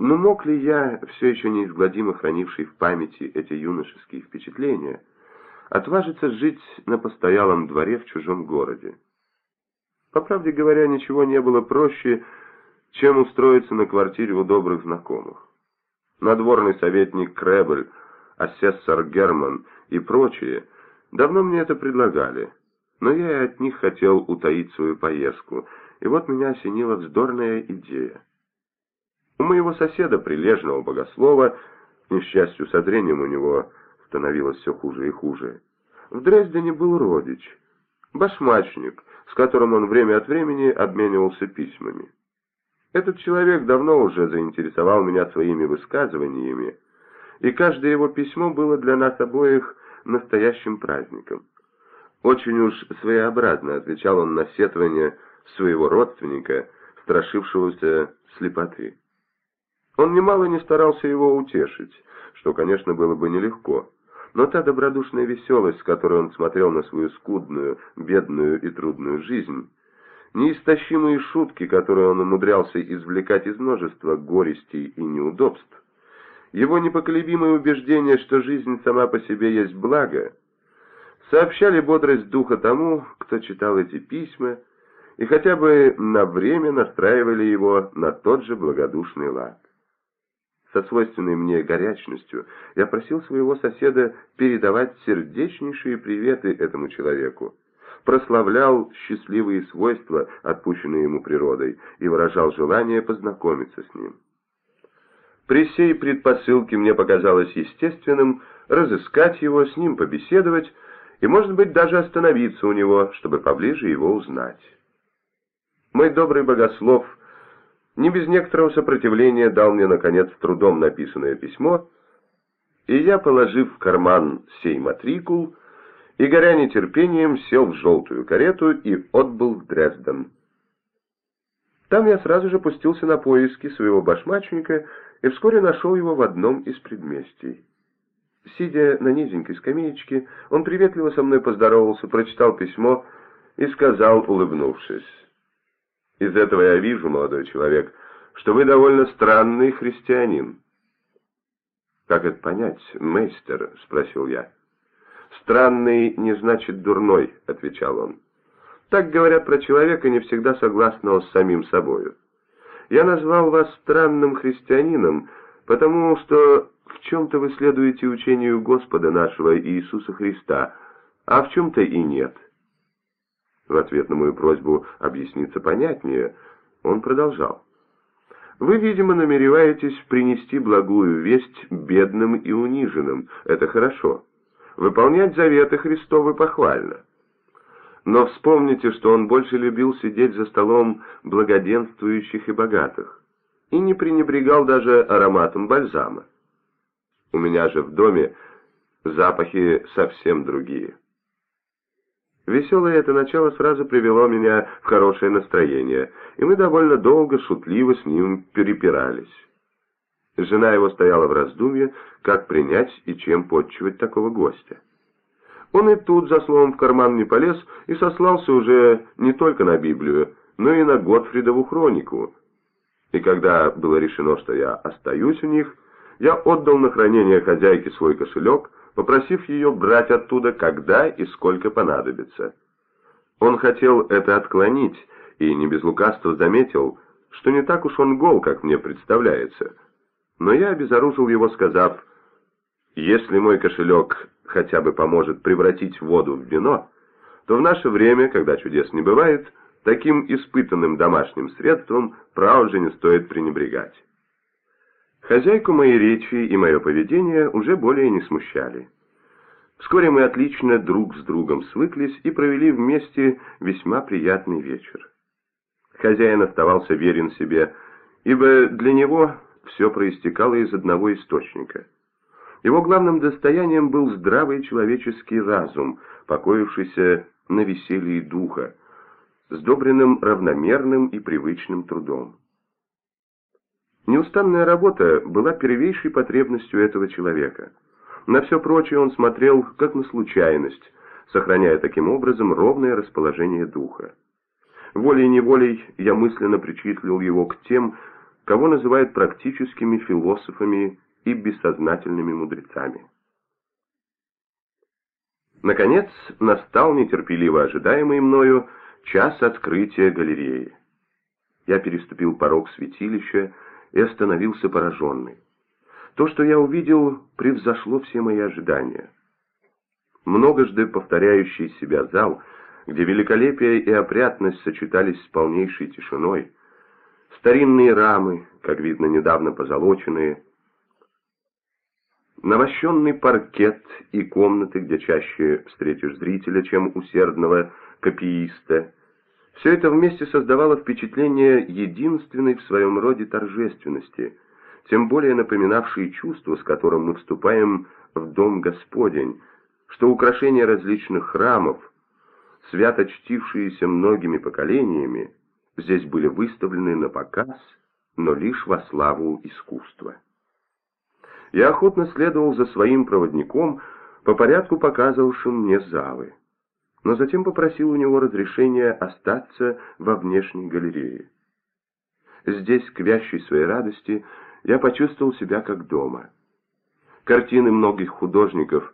Но мог ли я, все еще неизгладимо хранивший в памяти эти юношеские впечатления, отважиться жить на постоялом дворе в чужом городе? По правде говоря, ничего не было проще, чем устроиться на квартире у добрых знакомых. Надворный советник Кребль, асессор Герман и прочие давно мне это предлагали, но я и от них хотел утаить свою поездку, и вот меня осенила вздорная идея. У моего соседа, прилежного богослова, к несчастью, со зрением у него становилось все хуже и хуже, в Дрездене был родич, башмачник, с которым он время от времени обменивался письмами. Этот человек давно уже заинтересовал меня своими высказываниями, и каждое его письмо было для нас обоих настоящим праздником. Очень уж своеобразно отвечал он на сетование своего родственника, страшившегося слепоты. Он немало не старался его утешить, что, конечно, было бы нелегко, но та добродушная веселость, с которой он смотрел на свою скудную, бедную и трудную жизнь, неистощимые шутки, которые он умудрялся извлекать из множества горестей и неудобств, его непоколебимое убеждение, что жизнь сама по себе есть благо, сообщали бодрость духа тому, кто читал эти письма, и хотя бы на время настраивали его на тот же благодушный лад. Со свойственной мне горячностью я просил своего соседа передавать сердечнейшие приветы этому человеку, прославлял счастливые свойства, отпущенные ему природой, и выражал желание познакомиться с ним. При сей предпосылке мне показалось естественным разыскать его, с ним побеседовать и, может быть, даже остановиться у него, чтобы поближе его узнать. Мой добрый богослов не без некоторого сопротивления дал мне, наконец, трудом написанное письмо, и я, положив в карман сей матрикул, и, горя нетерпением, сел в желтую карету и отбыл в Дрезден. Там я сразу же пустился на поиски своего башмачника и вскоре нашел его в одном из предместий. Сидя на низенькой скамеечке, он приветливо со мной поздоровался, прочитал письмо и сказал, улыбнувшись, «Из этого я вижу, молодой человек, что вы довольно странный христианин». «Как это понять, мейстер?» — спросил я. «Странный не значит дурной», — отвечал он. «Так говорят про человека, не всегда согласного с самим собою. Я назвал вас странным христианином, потому что в чем-то вы следуете учению Господа нашего Иисуса Христа, а в чем-то и нет». В ответ на мою просьбу объясниться понятнее, он продолжал. «Вы, видимо, намереваетесь принести благую весть бедным и униженным. Это хорошо». Выполнять заветы Христовы похвально. Но вспомните, что он больше любил сидеть за столом благоденствующих и богатых, и не пренебрегал даже ароматом бальзама. У меня же в доме запахи совсем другие. Веселое это начало сразу привело меня в хорошее настроение, и мы довольно долго шутливо с ним перепирались. Жена его стояла в раздумье, как принять и чем подчивать такого гостя. Он и тут за словом в карман не полез и сослался уже не только на Библию, но и на Готфридову хронику. И когда было решено, что я остаюсь у них, я отдал на хранение хозяйке свой кошелек, попросив ее брать оттуда, когда и сколько понадобится. Он хотел это отклонить, и не без лукавства заметил, что не так уж он гол, как мне представляется — но я обезоружил его, сказав, «Если мой кошелек хотя бы поможет превратить воду в вино, то в наше время, когда чудес не бывает, таким испытанным домашним средством право же не стоит пренебрегать». Хозяйку моей речи и мое поведение уже более не смущали. Вскоре мы отлично друг с другом свыклись и провели вместе весьма приятный вечер. Хозяин оставался верен себе, ибо для него все проистекало из одного источника. Его главным достоянием был здравый человеческий разум, покоившийся на веселье духа, сдобренным равномерным и привычным трудом. Неустанная работа была первейшей потребностью этого человека. На все прочее он смотрел как на случайность, сохраняя таким образом ровное расположение духа. Волей-неволей я мысленно причислил его к тем, кого называют практическими философами и бессознательными мудрецами. Наконец, настал нетерпеливо ожидаемый мною час открытия галереи. Я переступил порог святилища и остановился пораженный. То, что я увидел, превзошло все мои ожидания. Многожды повторяющий себя зал, где великолепие и опрятность сочетались с полнейшей тишиной, старинные рамы, как видно, недавно позолоченные, Навощенный паркет и комнаты, где чаще встретишь зрителя, чем усердного копииста. Все это вместе создавало впечатление единственной в своем роде торжественности, тем более напоминавшей чувство, с которым мы вступаем в Дом Господень, что украшения различных храмов, свято чтившиеся многими поколениями, здесь были выставлены на показ, но лишь во славу искусства. Я охотно следовал за своим проводником, по порядку показывавшим мне залы, но затем попросил у него разрешения остаться во внешней галерее. Здесь, к вящей своей радости, я почувствовал себя как дома. Картины многих художников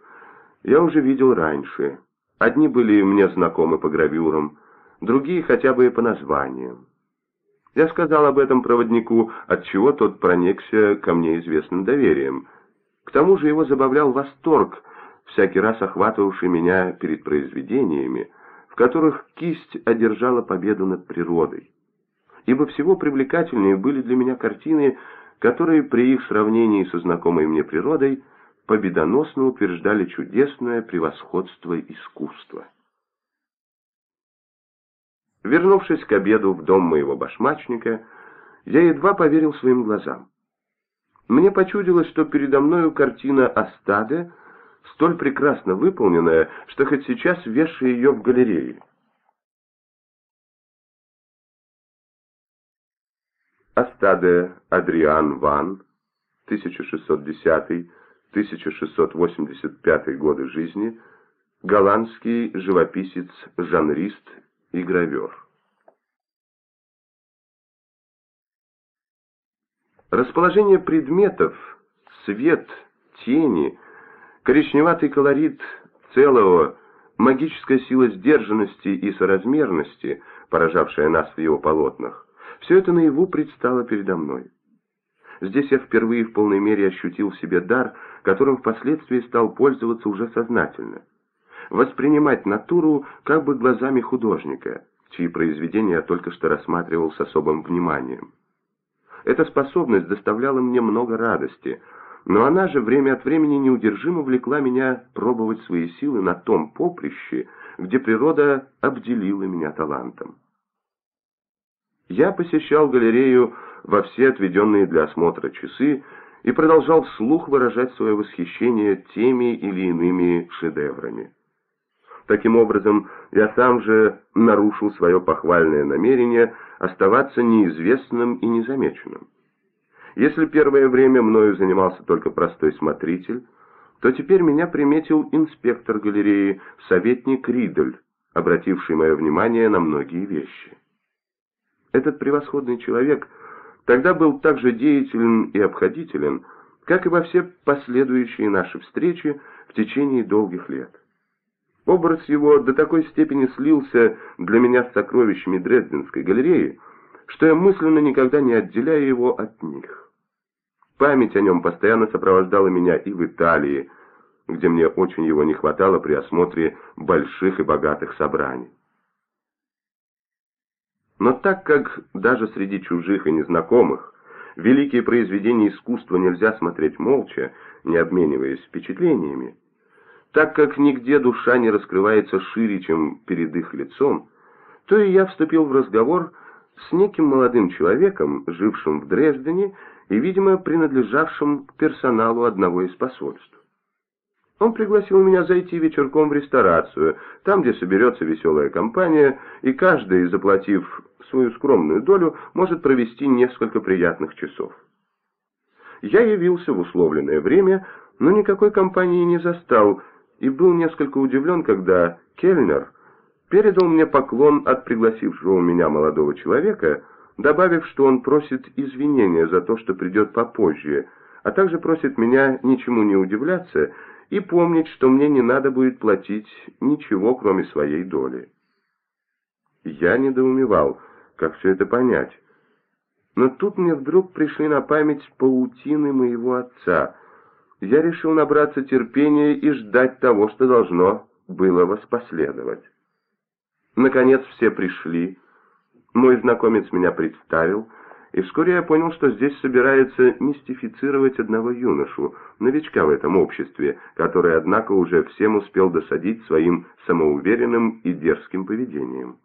я уже видел раньше. Одни были мне знакомы по гравюрам, другие хотя бы и по названиям. Я сказал об этом проводнику, отчего тот проникся ко мне известным доверием. К тому же его забавлял восторг, всякий раз охватывавший меня перед произведениями, в которых кисть одержала победу над природой. Ибо всего привлекательнее были для меня картины, которые при их сравнении со знакомой мне природой победоносно утверждали чудесное превосходство искусства. Вернувшись к обеду в дом моего башмачника, я едва поверил своим глазам. Мне почудилось, что передо мною картина Астаде, столь прекрасно выполненная, что хоть сейчас вешаю ее в галерее. Астаде Адриан Ван, 1610-1685 годы жизни, голландский живописец, жанрист и гравер. Расположение предметов, свет, тени, коричневатый колорит целого, магическая сила сдержанности и соразмерности, поражавшая нас в его полотнах, все это наяву предстало передо мной. Здесь я впервые в полной мере ощутил в себе дар, которым впоследствии стал пользоваться уже сознательно – воспринимать натуру как бы глазами художника, чьи произведения я только что рассматривал с особым вниманием. Эта способность доставляла мне много радости, но она же время от времени неудержимо влекла меня пробовать свои силы на том поприще, где природа обделила меня талантом. Я посещал галерею во все отведенные для осмотра часы и продолжал вслух выражать свое восхищение теми или иными шедеврами. Таким образом, я сам же нарушил свое похвальное намерение оставаться неизвестным и незамеченным. Если первое время мною занимался только простой смотритель, то теперь меня приметил инспектор галереи, советник Ридель, обративший мое внимание на многие вещи. Этот превосходный человек тогда был так же деятелен и обходителен, как и во все последующие наши встречи в течение долгих лет. Образ его до такой степени слился для меня с сокровищами Дрезденской галереи, что я мысленно никогда не отделяю его от них. Память о нем постоянно сопровождала меня и в Италии, где мне очень его не хватало при осмотре больших и богатых собраний. Но так как даже среди чужих и незнакомых великие произведения искусства нельзя смотреть молча, не обмениваясь впечатлениями, так как нигде душа не раскрывается шире, чем перед их лицом, то и я вступил в разговор с неким молодым человеком, жившим в Дрездене и, видимо, принадлежавшим к персоналу одного из посольств. Он пригласил меня зайти вечерком в ресторацию, там, где соберется веселая компания, и каждый, заплатив свою скромную долю, может провести несколько приятных часов. Я явился в условленное время, но никакой компании не застал, и был несколько удивлен, когда Кельнер передал мне поклон от пригласившего меня молодого человека, добавив, что он просит извинения за то, что придет попозже, а также просит меня ничему не удивляться и помнить, что мне не надо будет платить ничего, кроме своей доли. Я недоумевал, как все это понять. Но тут мне вдруг пришли на память паутины моего отца. Я решил набраться терпения и ждать того, что должно было воспоследовать. Наконец все пришли. Мой знакомец меня представил, и вскоре я понял, что здесь собирается мистифицировать одного юношу, новичка в этом обществе, который, однако, уже всем успел досадить своим самоуверенным и дерзким поведением.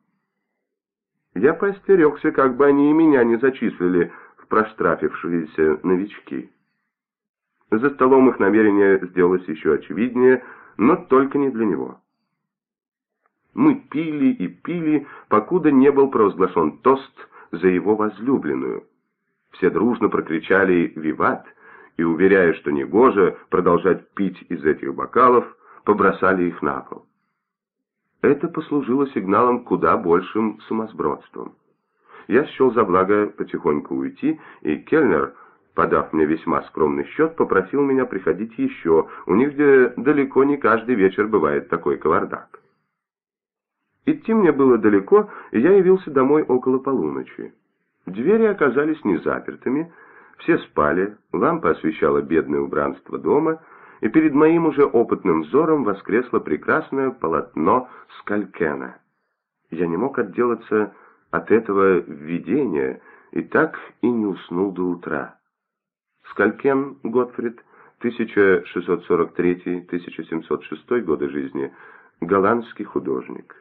Я поостерегся, как бы они и меня не зачислили в проштрафившиеся новички. За столом их намерение сделалось еще очевиднее, но только не для него. Мы пили и пили, покуда не был провозглашен тост за его возлюбленную. Все дружно прокричали «Виват!» и, уверяя, что негоже продолжать пить из этих бокалов, побросали их на пол. Это послужило сигналом куда большим сумасбродством. Я счел за благо потихоньку уйти, и Кельнер, подав мне весьма скромный счет, попросил меня приходить еще, у них где далеко не каждый вечер бывает такой кавардак. Идти мне было далеко, и я явился домой около полуночи. Двери оказались не запертыми, все спали, лампа освещала бедное убранство дома, и перед моим уже опытным взором воскресло прекрасное полотно Скалькена. Я не мог отделаться от этого видения и так и не уснул до утра. Скалькен Готфрид, 1643-1706 годы жизни, голландский художник.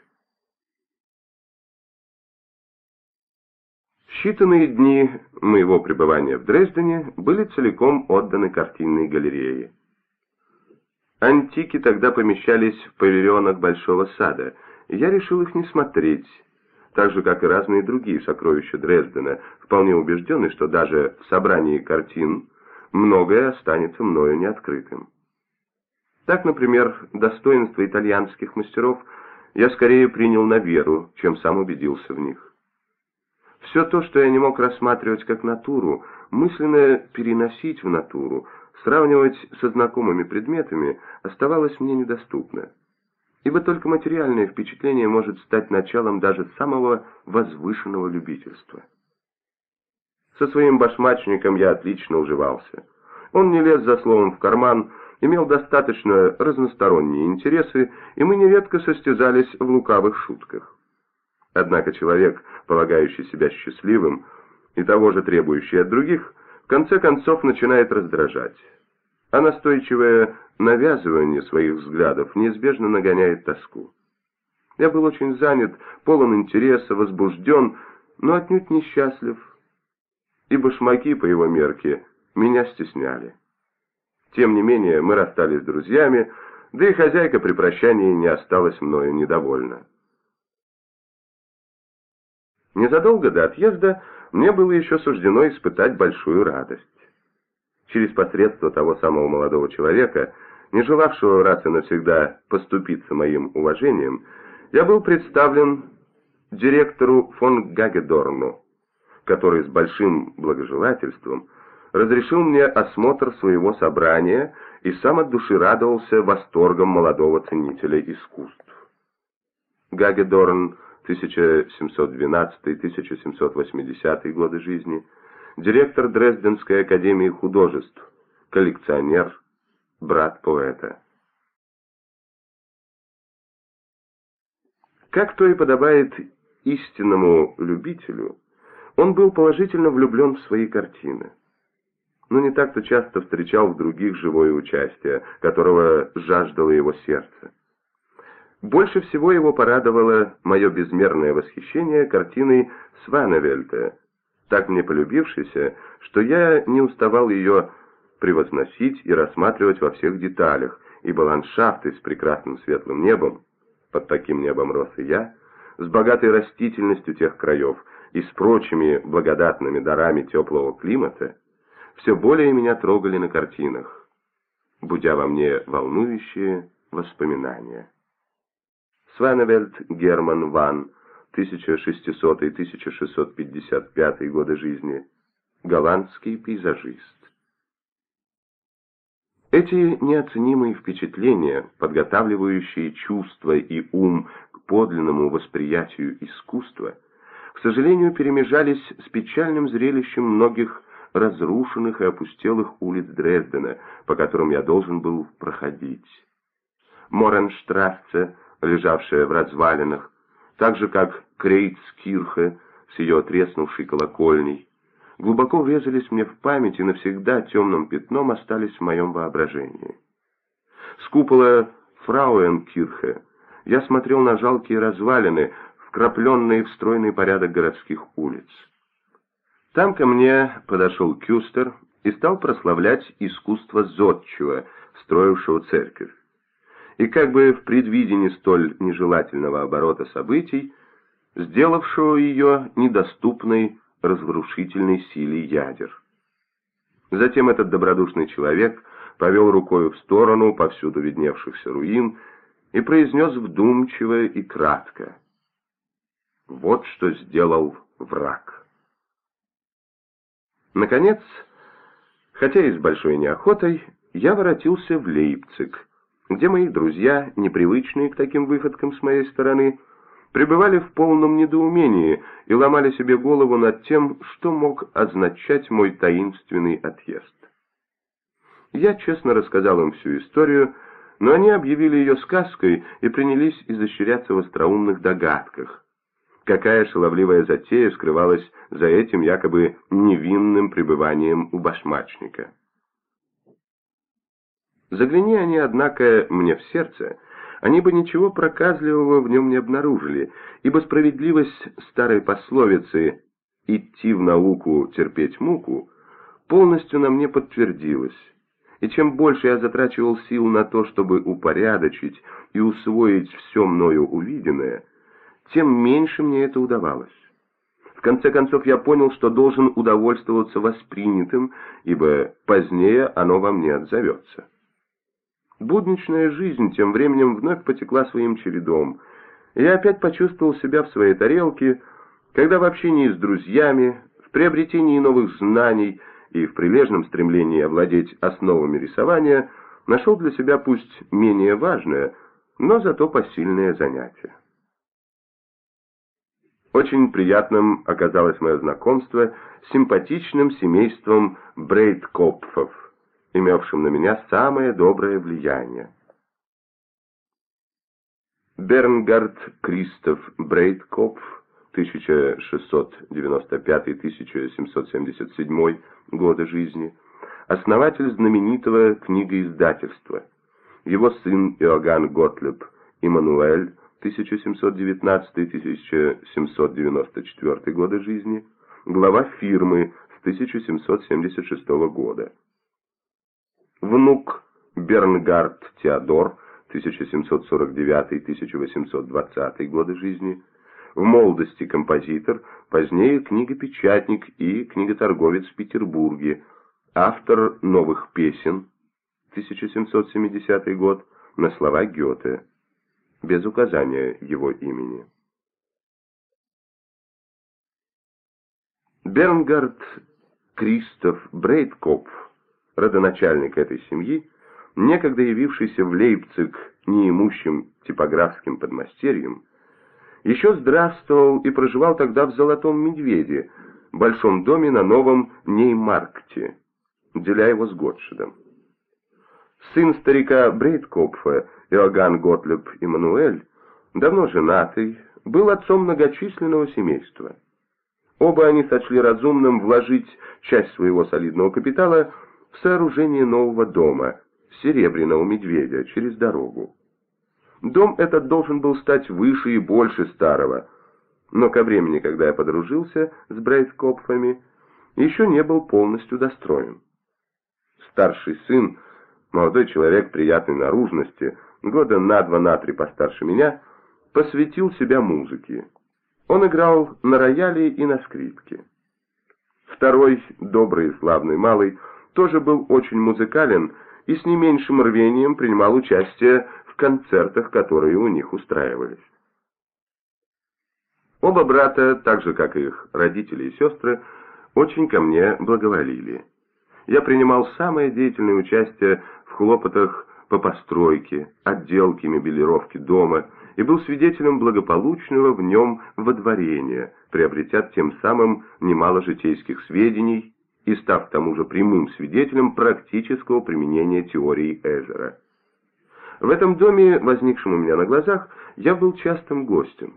Считанные дни моего пребывания в Дрездене были целиком отданы картинной галерее. Антики тогда помещались в павильонах Большого сада, и я решил их не смотреть, так же, как и разные другие сокровища Дрездена, вполне убежденный, что даже в собрании картин многое останется мною неоткрытым. Так, например, достоинства итальянских мастеров я скорее принял на веру, чем сам убедился в них. Все то, что я не мог рассматривать как натуру, мысленно переносить в натуру – Сравнивать со знакомыми предметами оставалось мне недоступно, ибо только материальное впечатление может стать началом даже самого возвышенного любительства. Со своим башмачником я отлично уживался. Он не лез за словом в карман, имел достаточно разносторонние интересы, и мы нередко состязались в лукавых шутках. Однако человек, полагающий себя счастливым и того же требующий от других, конце концов начинает раздражать. А настойчивое навязывание своих взглядов неизбежно нагоняет тоску. Я был очень занят, полон интереса, возбужден, но отнюдь несчастлив, и башмаки, по его мерке, меня стесняли. Тем не менее, мы расстались с друзьями, да и хозяйка при прощании не осталась мною недовольна. Незадолго до отъезда мне было еще суждено испытать большую радость. Через посредство того самого молодого человека, не желавшего раз и навсегда поступиться моим уважением, я был представлен директору фон Гагедорну, который с большим благожелательством разрешил мне осмотр своего собрания и сам от души радовался восторгом молодого ценителя искусств. Гагедорн 1712-1780 годы жизни, директор Дрезденской академии художеств, коллекционер, брат поэта. Как то и подобает истинному любителю, он был положительно влюблен в свои картины, но не так-то часто встречал в других живое участие, которого жаждало его сердце. Больше всего его порадовало мое безмерное восхищение картиной Сваневельта, так мне полюбившейся, что я не уставал ее превозносить и рассматривать во всех деталях, ибо ландшафты с прекрасным светлым небом, под таким небом рос и я, с богатой растительностью тех краев и с прочими благодатными дарами теплого климата, все более меня трогали на картинах, будя во мне волнующие воспоминания. Свеневельд Герман Ван, 1600-1655 годы жизни, голландский пейзажист. Эти неоценимые впечатления, подготавливающие чувства и ум к подлинному восприятию искусства, к сожалению, перемежались с печальным зрелищем многих разрушенных и опустелых улиц Дрездена, по которым я должен был проходить. Моренштрассе, лежавшая в развалинах, так же как Крейцкирхе с ее треснувшей колокольней, глубоко врезались мне в память и навсегда темным пятном остались в моем воображении. С купола Фрауенкирхе я смотрел на жалкие развалины, вкрапленные в стройный порядок городских улиц. Там ко мне подошел Кюстер и стал прославлять искусство зодчего, строившего церковь. И как бы в предвидении столь нежелательного оборота событий, сделавшего ее недоступной разрушительной силе ядер. Затем этот добродушный человек повел рукой в сторону повсюду видневшихся руин и произнес вдумчиво и кратко. Вот что сделал враг. Наконец, хотя и с большой неохотой, я воротился в Лейпциг, где мои друзья, непривычные к таким выходкам с моей стороны, пребывали в полном недоумении и ломали себе голову над тем, что мог означать мой таинственный отъезд. Я честно рассказал им всю историю, но они объявили ее сказкой и принялись изощряться в остроумных догадках. Какая шаловливая затея скрывалась за этим якобы невинным пребыванием у башмачника. Загляни они, однако, мне в сердце — они бы ничего проказливого в нем не обнаружили, ибо справедливость старой пословицы «идти в науку, терпеть муку» полностью на мне подтвердилась. И чем больше я затрачивал сил на то, чтобы упорядочить и усвоить все мною увиденное, тем меньше мне это удавалось. В конце концов, я понял, что должен удовольствоваться воспринятым, ибо позднее оно во мне отзовется. Будничная жизнь тем временем вновь потекла своим чередом. Я опять почувствовал себя в своей тарелке, когда в общении с друзьями, в приобретении новых знаний и в прилежном стремлении овладеть основами рисования нашел для себя пусть менее важное, но зато посильное занятие. Очень приятным оказалось мое знакомство с симпатичным семейством Брейдкопфов имевшим на меня самое доброе влияние. Бернгард Кристоф Брейдкопф 1695-1777 годы жизни, основатель знаменитого книгоиздательства. Его сын Иоганн Готлеб Иммануэль 1719-1794 годы жизни, глава фирмы с 1776 года внук Бернгард Теодор, 1749-1820 годы жизни, в молодости композитор, позднее книгопечатник и книготорговец в Петербурге, автор новых песен, 1770 год, на слова Гёте, без указания его имени. Бернгард Кристоф Брейдкопф родоначальник этой семьи, некогда явившийся в Лейпциг неимущим типографским подмастерьем, еще здравствовал и проживал тогда в Золотом Медведе, большом доме на новом Неймаркте, деля его с Готшедом. Сын старика Брейдкопфа, Иоганн Готлеб Иммануэль, давно женатый, был отцом многочисленного семейства. Оба они сочли разумным вложить часть своего солидного капитала в сооружение нового дома, Серебряного Медведя, через дорогу. Дом этот должен был стать выше и больше старого, но ко времени, когда я подружился с Брейткопфами, еще не был полностью достроен. Старший сын, молодой человек приятной наружности, года на два на три постарше меня, посвятил себя музыке. Он играл на рояле и на скрипке. Второй, добрый и славный малый, тоже был очень музыкален и с не меньшим рвением принимал участие в концертах, которые у них устраивались. Оба брата, так же как и их родители и сестры, очень ко мне благоволили. Я принимал самое деятельное участие в хлопотах по постройке, отделке мебелировки дома и был свидетелем благополучного в нем водворения, приобретя тем самым немало житейских сведений и став к тому же прямым свидетелем практического применения теории Эзера. В этом доме, возникшем у меня на глазах, я был частым гостем.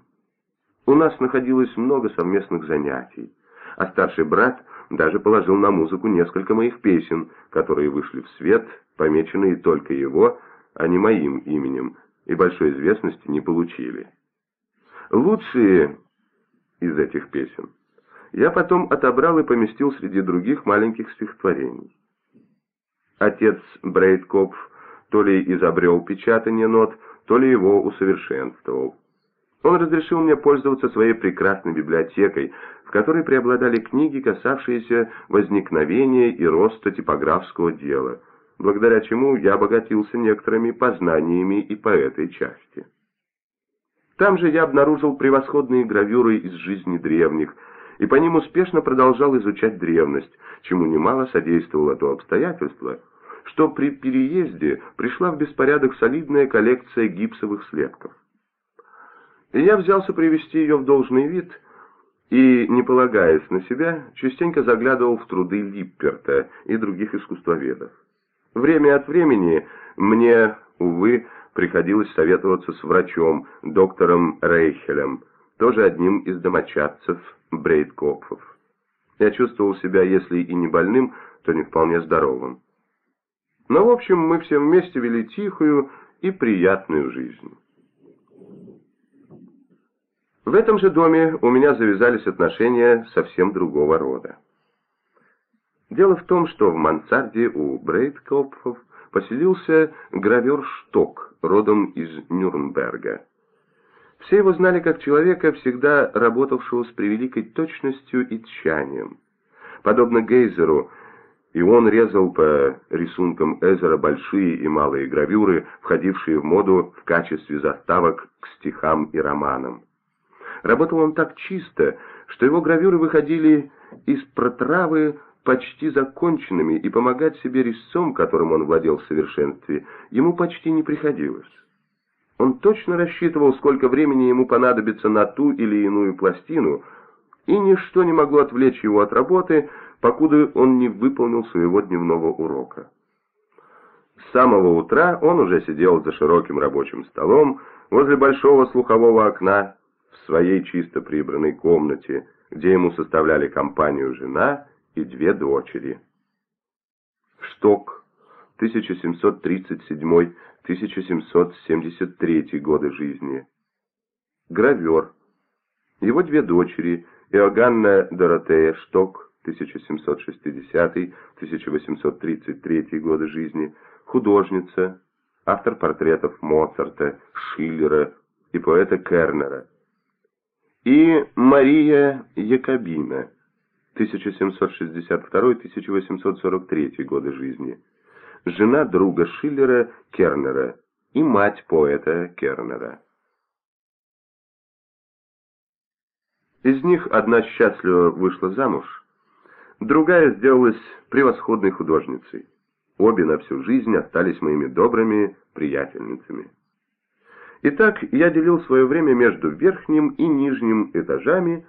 У нас находилось много совместных занятий, а старший брат даже положил на музыку несколько моих песен, которые вышли в свет, помеченные только его, а не моим именем, и большой известности не получили. Лучшие из этих песен я потом отобрал и поместил среди других маленьких стихотворений. Отец Брейдкопф то ли изобрел печатание нот, то ли его усовершенствовал. Он разрешил мне пользоваться своей прекрасной библиотекой, в которой преобладали книги, касавшиеся возникновения и роста типографского дела, благодаря чему я обогатился некоторыми познаниями и по этой части. Там же я обнаружил превосходные гравюры из жизни древних, и по ним успешно продолжал изучать древность, чему немало содействовало то обстоятельство, что при переезде пришла в беспорядок солидная коллекция гипсовых слепков. И я взялся привести ее в должный вид и, не полагаясь на себя, частенько заглядывал в труды Липперта и других искусствоведов. Время от времени мне, увы, приходилось советоваться с врачом, доктором Рейхелем, тоже одним из домочадцев Брейдкопфов. Я чувствовал себя, если и не больным, то не вполне здоровым. Но, в общем, мы все вместе вели тихую и приятную жизнь. В этом же доме у меня завязались отношения совсем другого рода. Дело в том, что в мансарде у Брейдкопфов поселился гравер Шток, родом из Нюрнберга. Все его знали как человека, всегда работавшего с превеликой точностью и тщанием. Подобно Гейзеру, и он резал по рисункам Эзера большие и малые гравюры, входившие в моду в качестве заставок к стихам и романам. Работал он так чисто, что его гравюры выходили из протравы почти законченными, и помогать себе резцом, которым он владел в совершенстве, ему почти не приходилось. Он точно рассчитывал, сколько времени ему понадобится на ту или иную пластину, и ничто не могло отвлечь его от работы, покуда он не выполнил своего дневного урока. С самого утра он уже сидел за широким рабочим столом возле большого слухового окна в своей чисто прибранной комнате, где ему составляли компанию жена и две дочери. Шток, 1737-1773 годы жизни. Гравер. Его две дочери, Иоганна Доротея Шток, 1760-1833 годы жизни, художница, автор портретов Моцарта, Шиллера и поэта Кернера, и Мария Якобина, 1762-1843 годы жизни, жена друга Шиллера Кернера и мать поэта Кернера. Из них одна счастливо вышла замуж, другая сделалась превосходной художницей. Обе на всю жизнь остались моими добрыми приятельницами. Итак, я делил свое время между верхним и нижним этажами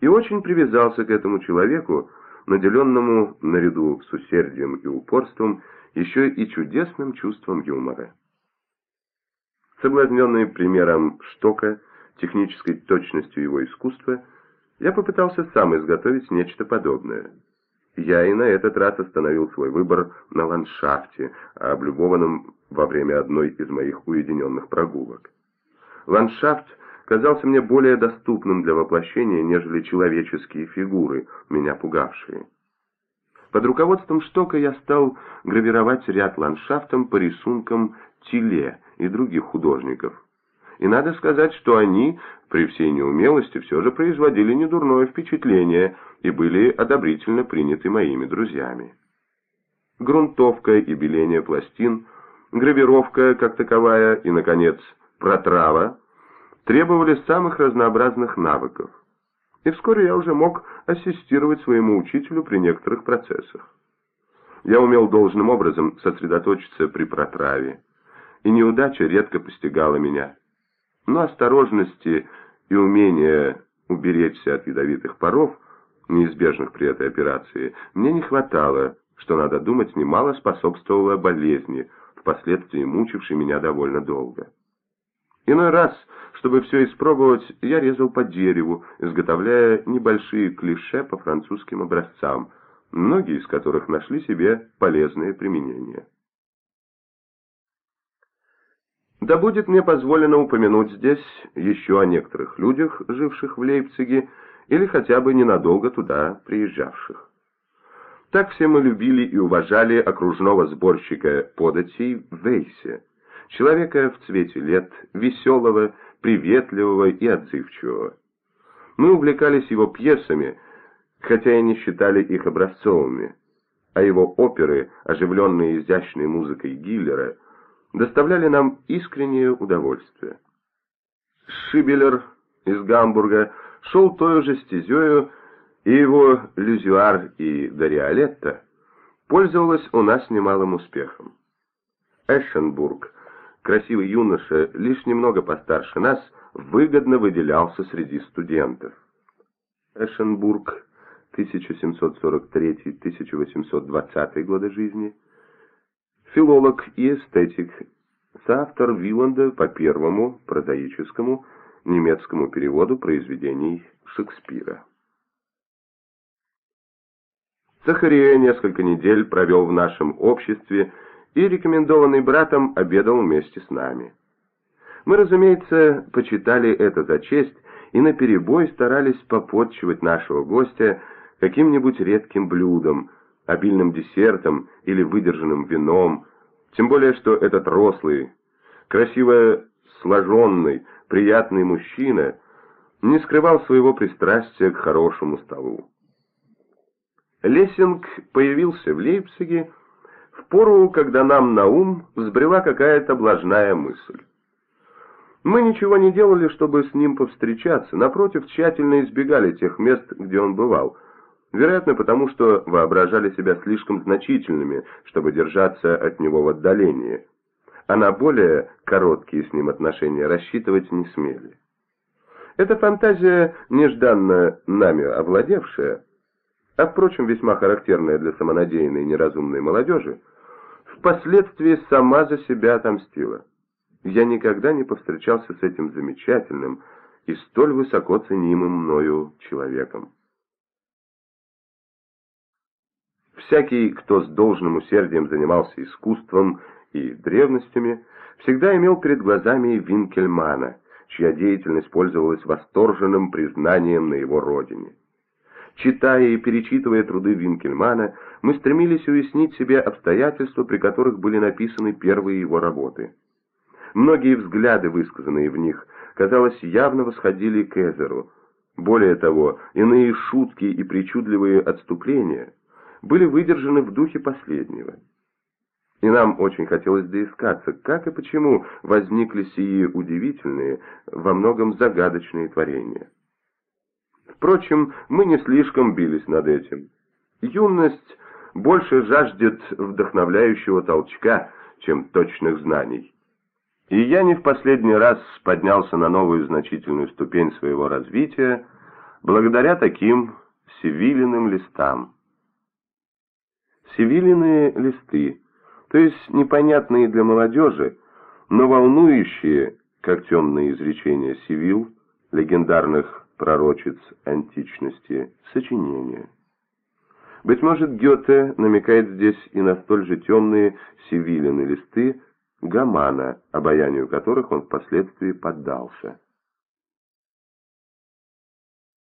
и очень привязался к этому человеку, наделенному, наряду с усердием и упорством, еще и чудесным чувством юмора. Соблазненный примером Штока, технической точностью его искусства, я попытался сам изготовить нечто подобное. Я и на этот раз остановил свой выбор на ландшафте, облюбованном во время одной из моих уединенных прогулок. Ландшафт казался мне более доступным для воплощения, нежели человеческие фигуры, меня пугавшие. Под руководством Штока я стал гравировать ряд ландшафтом по рисункам Тиле и других художников. И надо сказать, что они, при всей неумелости, все же производили недурное впечатление и были одобрительно приняты моими друзьями. Грунтовка и беление пластин, гравировка как таковая и, наконец, протрава требовали самых разнообразных навыков. И вскоре я уже мог ассистировать своему учителю при некоторых процессах. Я умел должным образом сосредоточиться при протраве, и неудача редко постигала меня. Но осторожности и умения уберечься от ядовитых паров, неизбежных при этой операции, мне не хватало, что, надо думать, немало способствовало болезни, впоследствии мучившей меня довольно долго. Иной раз, чтобы все испробовать, я резал по дереву, изготовляя небольшие клише по французским образцам – многие из которых нашли себе полезное применение. Да будет мне позволено упомянуть здесь еще о некоторых людях, живших в Лейпциге, или хотя бы ненадолго туда приезжавших. Так все мы любили и уважали окружного сборщика податей Вейсе, человека в цвете лет, веселого, приветливого и отзывчивого. Мы увлекались его пьесами, хотя и не считали их образцовыми, а его оперы, оживленные изящной музыкой Гиллера, доставляли нам искреннее удовольствие. Шибелер из Гамбурга шел той же стезею, и его «Люзюар» и «Дариолетта» пользовалась у нас немалым успехом. Эшенбург, красивый юноша, лишь немного постарше нас, выгодно выделялся среди студентов. Эшенбург 1743-1820 годы жизни, филолог и эстетик, соавтор Виланда по первому прозаическому немецкому переводу произведений Шекспира. Захария несколько недель провел в нашем обществе и, рекомендованный братом, обедал вместе с нами. Мы, разумеется, почитали это за честь и наперебой старались попотчевать нашего гостя каким-нибудь редким блюдом, обильным десертом или выдержанным вином, тем более что этот рослый, красиво сложенный, приятный мужчина не скрывал своего пристрастия к хорошему столу. Лессинг появился в Лейпциге в пору, когда нам на ум взбрела какая-то блажная мысль. Мы ничего не делали, чтобы с ним повстречаться, напротив, тщательно избегали тех мест, где он бывал, Вероятно, потому что воображали себя слишком значительными, чтобы держаться от него в отдалении, а на более короткие с ним отношения рассчитывать не смели. Эта фантазия, нежданно нами овладевшая, а впрочем весьма характерная для самонадеянной неразумной молодежи, впоследствии сама за себя отомстила. Я никогда не повстречался с этим замечательным и столь высоко ценимым мною человеком. Всякий, кто с должным усердием занимался искусством и древностями, всегда имел перед глазами Винкельмана, чья деятельность пользовалась восторженным признанием на его родине. Читая и перечитывая труды Винкельмана, мы стремились уяснить себе обстоятельства, при которых были написаны первые его работы. Многие взгляды, высказанные в них, казалось, явно восходили к Эзеру. Более того, иные шутки и причудливые отступления – были выдержаны в духе последнего. И нам очень хотелось доискаться, как и почему возникли сии удивительные, во многом загадочные творения. Впрочем, мы не слишком бились над этим. Юность больше жаждет вдохновляющего толчка, чем точных знаний. И я не в последний раз поднялся на новую значительную ступень своего развития благодаря таким севилиным листам севилиные листы, то есть непонятные для молодежи, но волнующие, как темные изречения Севил, легендарных пророчиц античности, сочинения. Быть может, Гёте намекает здесь и на столь же темные севилины листы Гамана, обаянию которых он впоследствии поддался.